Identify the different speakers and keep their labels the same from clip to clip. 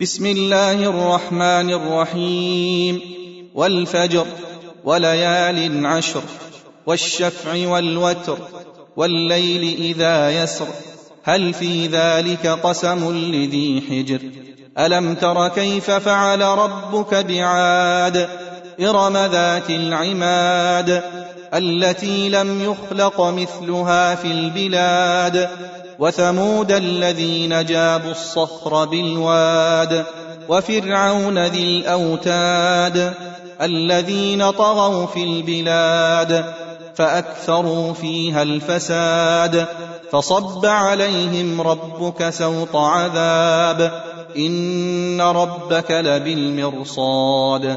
Speaker 1: بسم الله الرحمن الرحيم. والفجر وليال عشر والشفع والوتر والليل إذا يسر. هل في ذلك قسم لذي حجر؟ ألم تر كيف فعل ربك بعاد؟ إرم ذات العماد. التي لم يخلق مثلها في البلاد وثمود الذين جابوا الصخر بالواد وفرعون ذي الأوتاد الذين طغوا في البلاد فأكثروا فيها الفساد فصب عليهم ربك سوط عذاب إن ربك لبالمرصاد.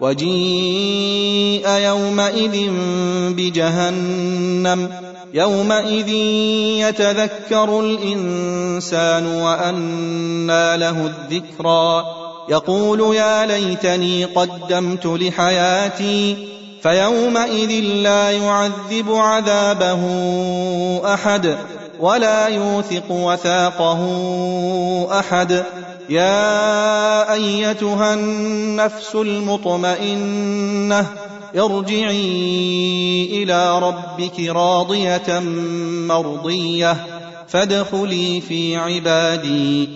Speaker 1: وجيء يومئذ بجهنم. يومئذ يتذكر الإنسان وأنى له الذكرى. يقول يا ليتني قدمت لحياتي فيومئذ لا يعذب عذابه أحد. ولا يوثق وثاقه أحد. يا أيتها النفس المطمئنة ارجعي إلى ربك راضية مرضية فادخلي في عبادي.